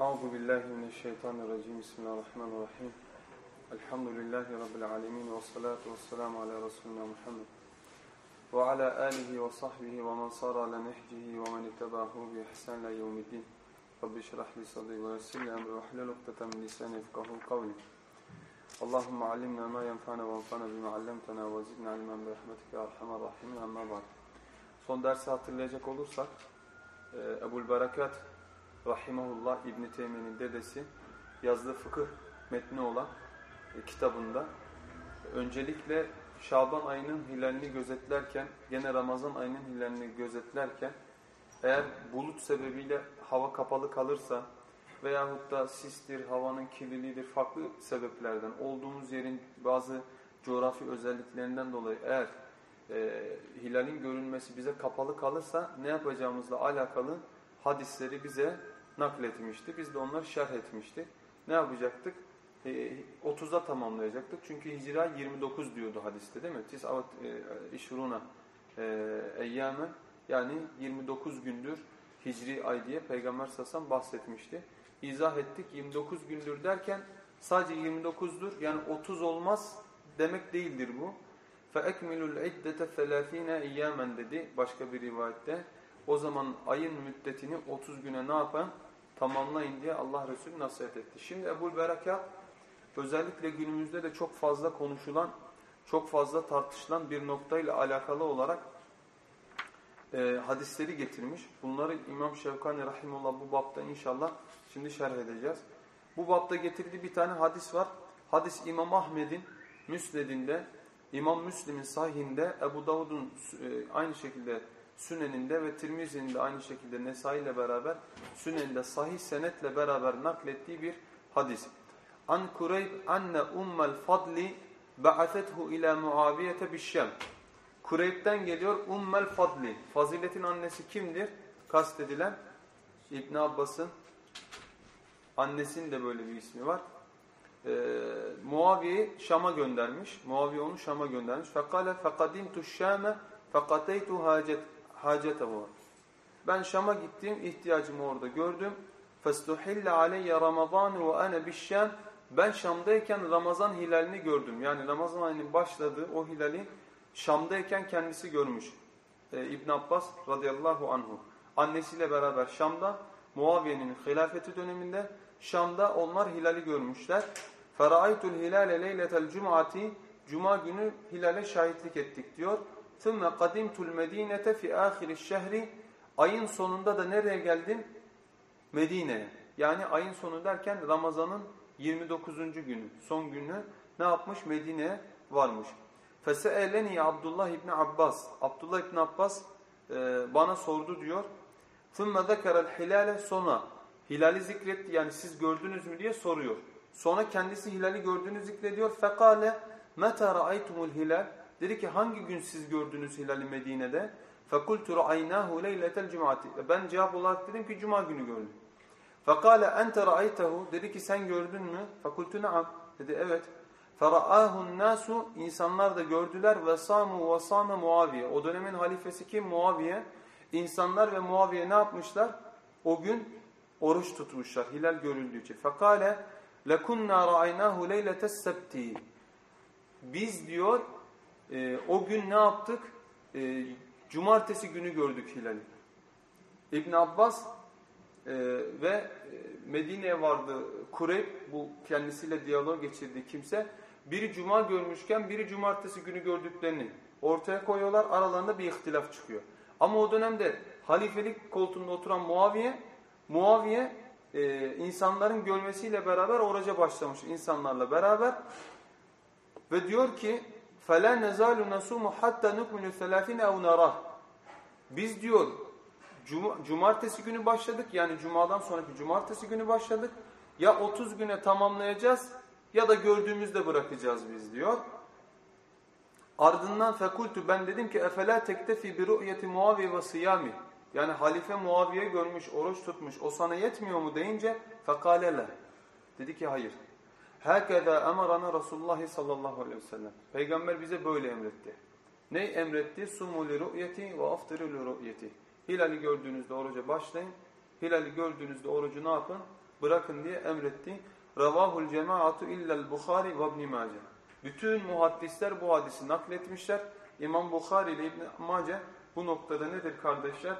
Euzu billahi mineşşeytanirracim. Bismillahirrahmanirrahim. Elhamdülillahi rabbil alamin ve salatu vesselamu ala resulina Muhammed ve ala alihi ve sahbihi ve men sara ala nehcihi ve men ittabahu bi ihsan ila yevmiddin. Rabbi şrah li sadri ve yessir li emri ve hlul ukdeten min lisani yefkahu kavli. Allahumme allimna ma yenfa'una ve enfa'na bima 'allamtana ve zidna ilmen bi rahmetike Son dersi hatırlayacak olursak e, Ebul Barakat Rahimahullah İbn Teymiye'nin dedesi yazdığı fıkıh metni olan e, kitabında öncelikle Şaban ayının hilalini gözetlerken gene Ramazan ayının hilalini gözetlerken eğer bulut sebebiyle hava kapalı kalırsa veyahut da sistir, havanın kirliliğidir, farklı sebeplerden olduğumuz yerin bazı coğrafi özelliklerinden dolayı eğer e, hilalin görünmesi bize kapalı kalırsa ne yapacağımızla alakalı hadisleri bize nakletmişti. Biz de onları şerh etmiştik. Ne yapacaktık? E, 30'da tamamlayacaktık. Çünkü hicra 29 diyordu hadiste değil mi? Tis'avat e, işruna eyyâmen yani 29 gündür hicri ay diye Peygamber Sasan bahsetmişti. İzah ettik 29 gündür derken sadece 29'dur yani 30 olmaz demek değildir bu. فَاَكْمِلُ الْعِدَّةَ ثَلَاث۪ينَ اِيَّامًا dedi başka bir rivayette. O zaman ayın müddetini 30 güne ne yapan? Tamamlayın diye Allah Resulü nasihat etti. Şimdi Ebu'l Berekat özellikle günümüzde de çok fazla konuşulan, çok fazla tartışılan bir noktayla alakalı olarak e, hadisleri getirmiş. Bunları İmam Şevkani Rahimullah bu bapta inşallah şimdi şerh edeceğiz. Bu bapta getirdiği bir tane hadis var. Hadis İmam Ahmed'in Müsned'inde, İmam Müslim'in sahihinde, Ebu Davud'un e, aynı şekilde Sünen'inde ve Tirmizi'nin aynı şekilde Nesai ile beraber Sünen'de sahih senetle beraber naklettiği bir hadis. An Kureyb anne ummel fadli ba'athethu ila Muaviyete bişşem. Kureyb'den geliyor ummel fadli. Faziletin annesi kimdir? Kastedilen İbn Abbas'ın annesinin de böyle bir ismi var. Ee, Muaviye'yi Şam'a göndermiş. Muaviye onu Şam'a göndermiş. Fekale fekadimtu şame fekateytu hacet hacetehu. Ben Şam'a gittim, ihtiyacımı orada gördüm. Aleyye Ramazan ve ana bişşam. Ben Şam'dayken Ramazan hilalini gördüm. Yani Ramazan ayının başladığı o hilali Şam'dayken kendisi görmüş. Ee, İbn Abbas radıyallahu anhu. Annesiyle beraber Şam'da Muaviye'nin hilafeti döneminde Şam'da onlar hilali görmüşler. Feraitul hilale leyletel cum'ati Cuma günü hilale şahitlik ettik diyor. ثُمَّ قَدِمْتُ الْمَد۪ينَةَ فِي آخِرِ الشَّهْرِ Ayın sonunda da nereye geldim? Medine'ye. Yani ayın sonu derken Ramazan'ın 29. günü, son günü ne yapmış? Medine'ye varmış. فَسَأَلَنِي Abdullah İbni Abbas. Abdullah İbni Abbas e, bana sordu diyor. ثُمَّ ذَكَرَ الْحِلَالَ Sonra hilali zikretti yani siz gördünüz mü diye soruyor. Sonra kendisi hilali gördüğünü zikrediyor. فَقَالَ مَتَى رَأَيْتُمُ الْهِلَالِ Dedi ki hangi gün siz gördünüz hilali Medine'de? فَقُلْتُ رَعَيْنَاهُ لَيْلَةَ الْجُمَعَةِ Ben cevap olarak dedim ki cuma günü gördüm. فَقَالَ اَنْتَ رَأَيْتَهُ Dedi ki sen gördün mü? فَقُلْتُ نَعَمْ Dedi evet. فَرَآهُ النَّاسُ İnsanlar da gördüler. وَصَامُوا وَصَامَ Muaviye. O dönemin halifesi kim? Muaviye. İnsanlar ve Muaviye ne yapmışlar? O gün oruç tutmuşlar. Hilal görüldüğü için. فَقَالَ لَكُنَّا رَأَيْنَاهُ لَيْلَةَ السَّبْتِ Biz diyor e, o gün ne yaptık? E, cumartesi günü gördük hilali. İbn Abbas e, ve e, Medine'ye vardı Kureyb, bu kendisiyle diyalog geçirdiği kimse, biri cuma görmüşken biri cumartesi günü gördüklerini ortaya koyuyorlar. Aralarında bir ihtilaf çıkıyor. Ama o dönemde halifelik koltuğunda oturan Muaviye, Muaviye e, insanların görmesiyle beraber oruca başlamış insanlarla beraber ve diyor ki فَلَا نَزَالُ نَسُومُ حَتَّى نُكْمِلُ ثَلَافِينَ اَوْ نَرَهِ Biz diyor cum cumartesi günü başladık yani cumadan sonraki cumartesi günü başladık. Ya 30 güne tamamlayacağız ya da gördüğümüzde bırakacağız biz diyor. Ardından fekultu ben dedim ki efela tektefi bi ru'yeti Muaviye ve siyami. Yani halife Muaviye görmüş, oruç tutmuş. O sana yetmiyor mu deyince fekalele. Dedi ki hayır. Hakeza emarana Resulullah sallallahu aleyhi ve sellem. Peygamber bize böyle emretti. Ne emretti? Sumu li ru'yeti ve aftiru li ru'yeti. Hilali gördüğünüzde oruca başlayın. Hilali gördüğünüzde orucu ne yapın? Bırakın diye emretti. Ravahul cemaatu illel Bukhari ve İbn Mace. Bütün muhaddisler bu hadisi nakletmişler. İmam Bukhari ile İbn Mace bu noktada nedir kardeşler?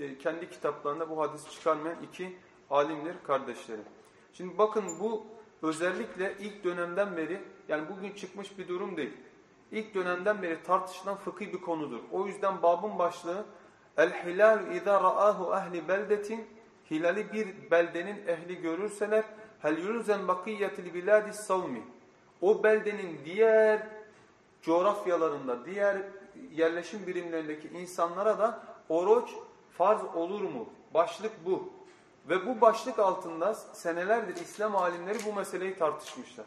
E, kendi kitaplarında bu hadisi çıkarmayan iki alimdir kardeşlerim. Şimdi bakın bu özellikle ilk dönemden beri yani bugün çıkmış bir durum değil. İlk dönemden beri tartışılan fıkhi bir konudur. O yüzden babın başlığı El hilal izâ ra'ahu ehli beldetin hilali bir beldenin ehli görürseler hel yulzen bakiyyetil biladis savmi o beldenin diğer coğrafyalarında, diğer yerleşim birimlerindeki insanlara da oruç farz olur mu? Başlık bu. Ve bu başlık altında senelerdir İslam alimleri bu meseleyi tartışmışlar.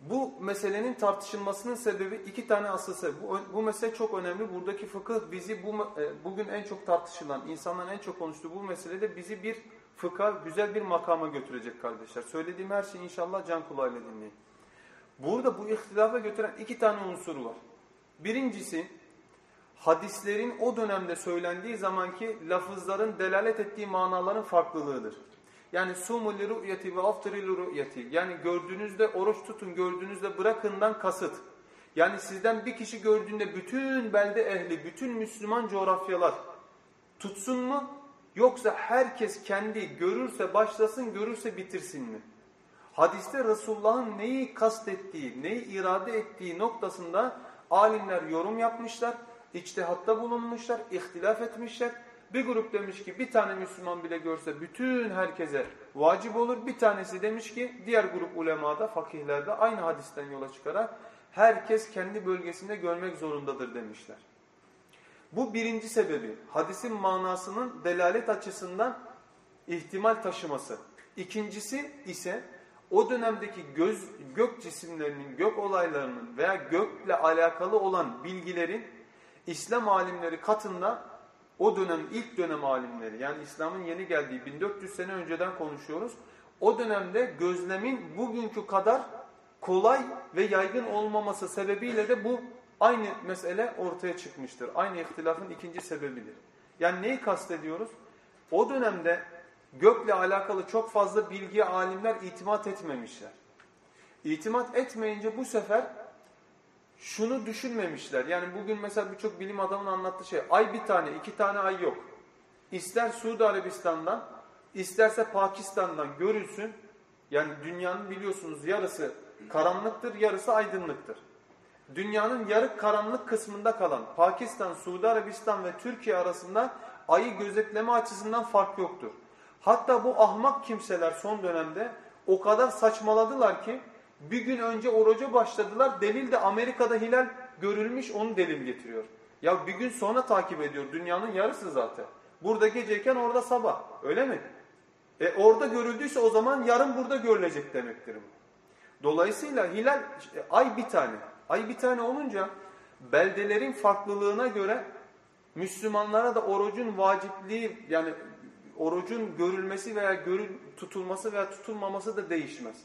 Bu meselenin tartışılmasının sebebi iki tane asıl sebep. Bu, bu mesele çok önemli. Buradaki fıkıh bizi bu, e, bugün en çok tartışılan, insanların en çok konuştuğu bu meselede bizi bir fıkha, güzel bir makama götürecek kardeşler. Söylediğim her şeyi inşallah can kulağıyla dinleyin. Burada bu ihtilafa götüren iki tane unsur var. Birincisi, hadislerin o dönemde söylendiği zamanki lafızların delalet ettiği manaların farklılığıdır. Yani sumu li ru'yeti ve aftiri li ru'yeti. Yani gördüğünüzde oruç tutun, gördüğünüzde bırakından kasıt. Yani sizden bir kişi gördüğünde bütün belde ehli, bütün Müslüman coğrafyalar tutsun mu? Yoksa herkes kendi görürse başlasın, görürse bitirsin mi? Hadiste Resulullah'ın neyi kastettiği, neyi irade ettiği noktasında alimler yorum yapmışlar, içtihatta bulunmuşlar, ihtilaf etmişler. Bir grup demiş ki bir tane Müslüman bile görse bütün herkese vacip olur. Bir tanesi demiş ki diğer grup ulemada, fakihlerde aynı hadisten yola çıkarak herkes kendi bölgesinde görmek zorundadır demişler. Bu birinci sebebi hadisin manasının delalet açısından ihtimal taşıması. İkincisi ise o dönemdeki göz, gök cisimlerinin, gök olaylarının veya gökle alakalı olan bilgilerin İslam alimleri katında o dönem ilk dönem alimleri yani İslam'ın yeni geldiği 1400 sene önceden konuşuyoruz. O dönemde gözlemin bugünkü kadar kolay ve yaygın olmaması sebebiyle de bu aynı mesele ortaya çıkmıştır. Aynı ihtilafın ikinci sebebidir. Yani neyi kastediyoruz? O dönemde gökle alakalı çok fazla bilgiye alimler itimat etmemişler. İtimat etmeyince bu sefer şunu düşünmemişler. Yani bugün mesela birçok bilim adamının anlattığı şey ay bir tane, iki tane ay yok. İster Suudi Arabistan'dan, isterse Pakistan'dan görülsün. Yani dünyanın biliyorsunuz yarısı karanlıktır, yarısı aydınlıktır. Dünyanın yarı karanlık kısmında kalan Pakistan, Suudi Arabistan ve Türkiye arasında ayı gözetleme açısından fark yoktur. Hatta bu ahmak kimseler son dönemde o kadar saçmaladılar ki bir gün önce oruca başladılar. Delil de Amerika'da hilal görülmüş onu delil getiriyor. Ya bir gün sonra takip ediyor. Dünyanın yarısı zaten. Burada geceyken orada sabah. Öyle mi? E orada görüldüyse o zaman yarın burada görülecek demektir. Dolayısıyla hilal ay bir tane. Ay bir tane olunca beldelerin farklılığına göre Müslümanlara da orucun vacipliği yani orucun görülmesi veya görül, tutulması veya tutulmaması da değişmez.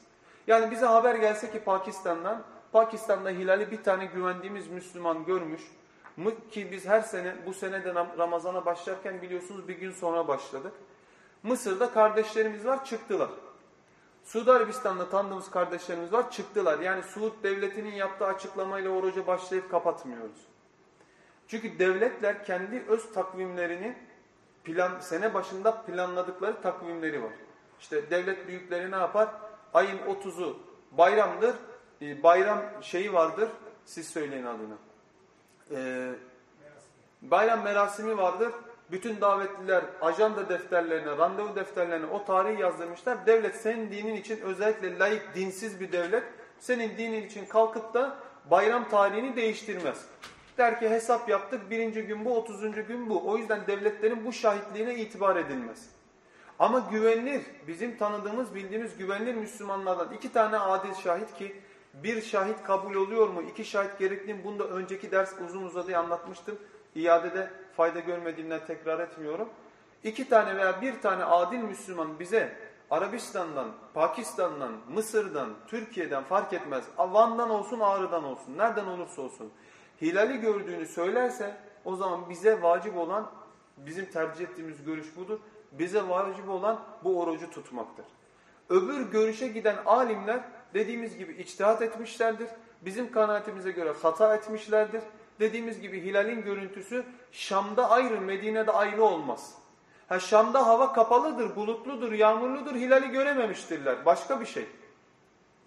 Yani bize haber gelse ki Pakistan'dan, Pakistan'da hilali bir tane güvendiğimiz Müslüman görmüş. Ki biz her sene bu sene de Ramazan'a başlarken biliyorsunuz bir gün sonra başladık. Mısır'da kardeşlerimiz var çıktılar. Suudi Arabistan'da tanıdığımız kardeşlerimiz var çıktılar. Yani Suud devletinin yaptığı açıklamayla oruca başlayıp kapatmıyoruz. Çünkü devletler kendi öz takvimlerini plan, sene başında planladıkları takvimleri var. İşte devlet büyükleri ne yapar? Ayın 30'u bayramdır. E, bayram şeyi vardır. Siz söyleyin adını. E, bayram merasimi vardır. Bütün davetliler ajanda defterlerine, randevu defterlerine o tarihi yazdırmışlar. Devlet senin dinin için özellikle layık, dinsiz bir devlet senin dinin için kalkıp da bayram tarihini değiştirmez. Der ki hesap yaptık birinci gün bu, otuzuncu gün bu. O yüzden devletlerin bu şahitliğine itibar edilmez. Ama güvenilir, bizim tanıdığımız, bildiğimiz güvenilir Müslümanlardan iki tane adil şahit ki bir şahit kabul oluyor mu, iki şahit gerekli mi? Bunu da önceki ders uzun uzadıya anlatmıştım. İadede fayda görmediğinden tekrar etmiyorum. İki tane veya bir tane adil Müslüman bize Arabistan'dan, Pakistan'dan, Mısır'dan, Türkiye'den fark etmez. Van'dan olsun, Ağrı'dan olsun, nereden olursa olsun. Hilali gördüğünü söylerse o zaman bize vacip olan, bizim tercih ettiğimiz görüş budur. Bize vacip olan bu orucu tutmaktır. Öbür görüşe giden alimler dediğimiz gibi içtihat etmişlerdir. Bizim kanaatimize göre hata etmişlerdir. Dediğimiz gibi hilalin görüntüsü Şam'da ayrı, Medine'de ayrı olmaz. Ha Şam'da hava kapalıdır, bulutludur, yağmurludur, hilali görememiştirler. Başka bir şey.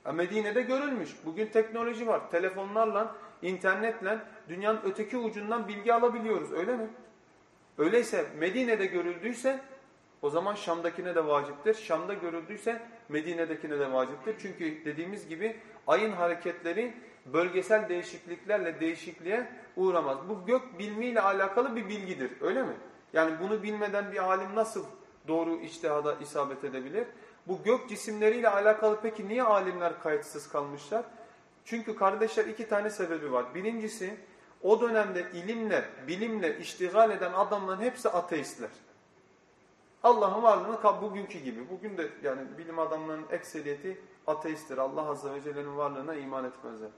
Ha, Medine'de görülmüş. Bugün teknoloji var. Telefonlarla, internetle dünyanın öteki ucundan bilgi alabiliyoruz. Öyle mi? Öyleyse Medine'de görüldüyse o zaman Şam'dakine de vaciptir. Şam'da görüldüyse Medine'dekine de vaciptir. Çünkü dediğimiz gibi ayın hareketleri bölgesel değişikliklerle değişikliğe uğramaz. Bu gök bilmiyle alakalı bir bilgidir. Öyle mi? Yani bunu bilmeden bir alim nasıl doğru içtihada isabet edebilir? Bu gök cisimleriyle alakalı peki niye alimler kayıtsız kalmışlar? Çünkü kardeşler iki tane sebebi var. Birincisi o dönemde ilimle, bilimle iştigal eden adamların hepsi ateistler. Allah'ın varlığını bugünkü gibi. Bugün de yani bilim adamlarının ekseriyeti ateisttir. Allah Azze ve Celle'nin varlığına iman etmezler.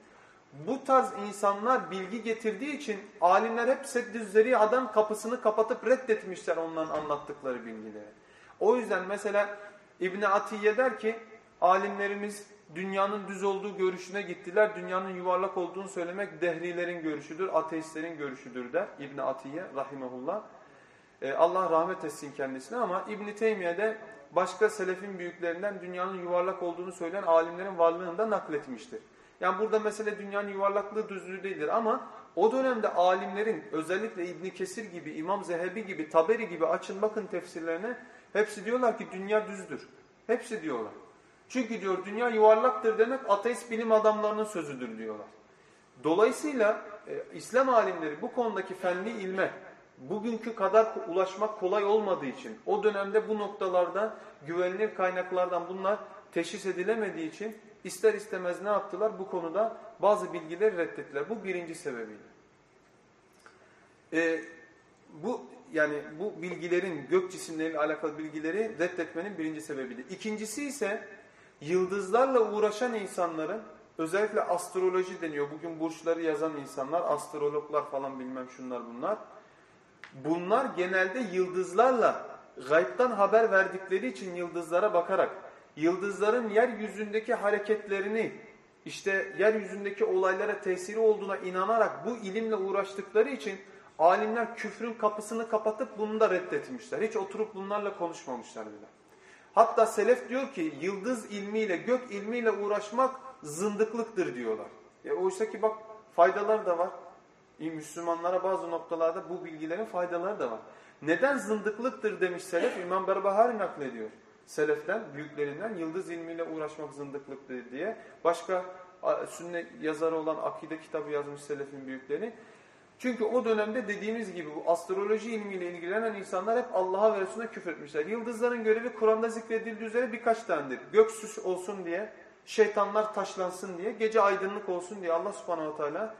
Bu tarz insanlar bilgi getirdiği için alimler hep seddüzzeri adam kapısını kapatıp reddetmişler onların anlattıkları bilgileri. O yüzden mesela İbni Atiye der ki alimlerimiz dünyanın düz olduğu görüşüne gittiler. Dünyanın yuvarlak olduğunu söylemek dehrilerin görüşüdür, ateistlerin görüşüdür der İbni Atiye rahimahullah. Ee, Allah rahmet etsin kendisine ama İbn Teymiye de başka selefin büyüklerinden dünyanın yuvarlak olduğunu söyleyen alimlerin varlığını da nakletmiştir. Yani burada mesele dünyanın yuvarlaklığı düzlüğü değildir ama o dönemde alimlerin özellikle İbn Kesir gibi, İmam Zehebi gibi, Taberi gibi açın bakın tefsirlerine hepsi diyorlar ki dünya düzdür. Hepsi diyorlar. Çünkü diyor dünya yuvarlaktır demek ateist bilim adamlarının sözüdür diyorlar. Dolayısıyla e, İslam alimleri bu konudaki fenli ilme bugünkü kadar ulaşmak kolay olmadığı için o dönemde bu noktalarda güvenilir kaynaklardan bunlar teşhis edilemediği için ister istemez ne yaptılar? Bu konuda bazı bilgileri reddettiler. Bu birinci sebebiyle. Ee, bu yani bu bilgilerin gök cisimleriyle alakalı bilgileri reddetmenin birinci sebebidir. İkincisi ise yıldızlarla uğraşan insanların özellikle astroloji deniyor. Bugün burçları yazan insanlar, astrologlar falan bilmem şunlar bunlar. Bunlar genelde yıldızlarla gaybtan haber verdikleri için yıldızlara bakarak yıldızların yeryüzündeki hareketlerini işte yeryüzündeki olaylara tesiri olduğuna inanarak bu ilimle uğraştıkları için alimler küfrün kapısını kapatıp bunu da reddetmişler. Hiç oturup bunlarla konuşmamışlar bile. Hatta selef diyor ki yıldız ilmiyle gök ilmiyle uğraşmak zındıklıktır diyorlar. E oysa ki bak faydalar da var. Müslümanlara bazı noktalarda bu bilgilerin faydaları da var. Neden zındıklıktır demiş Selef? İmam Berbahari naklediyor. Seleften, büyüklerinden yıldız ilmiyle uğraşmak zındıklıktır diye. Başka sünnet yazarı olan akide kitabı yazmış Selef'in büyükleri. Çünkü o dönemde dediğimiz gibi bu astroloji ilmiyle ilgilenen insanlar hep Allah'a ve Resulüne küfretmişler. Yıldızların görevi Kur'an'da zikredildiği üzere birkaç tanedir. Gök süs olsun diye, şeytanlar taşlansın diye, gece aydınlık olsun diye Allah subhanahu teala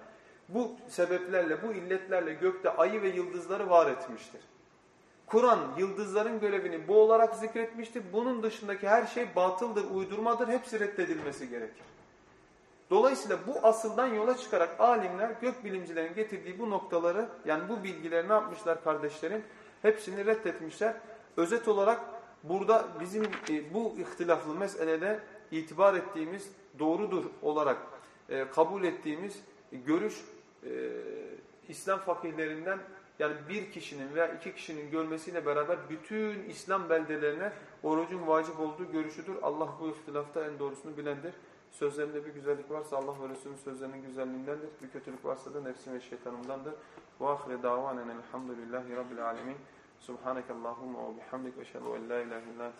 bu sebeplerle, bu illetlerle gökte ayı ve yıldızları var etmiştir. Kur'an yıldızların görevini bu olarak zikretmiştir. Bunun dışındaki her şey batıldır, uydurmadır. Hepsi reddedilmesi gerekir. Dolayısıyla bu asıldan yola çıkarak alimler gökbilimcilerin getirdiği bu noktaları yani bu bilgileri ne yapmışlar kardeşlerim? Hepsini reddetmişler. Özet olarak burada bizim e, bu ihtilaflı meselede itibar ettiğimiz doğrudur olarak e, kabul ettiğimiz görüş e, İslam fakihlerinden yani bir kişinin veya iki kişinin görmesiyle beraber bütün İslam beldelerine orucun vacip olduğu görüşüdür. Allah bu ihtilafta en doğrusunu bilendir. Sözlerinde bir güzellik varsa Allah ve Resulünün sözlerinin güzelliğindendir. Bir kötülük varsa da nefsim ve şeytanımdandır. Ve ahire davanen elhamdülillahi rabbil alemin. Subhaneke Allahumma ve bihamdik ve şehadu en la ilahe illa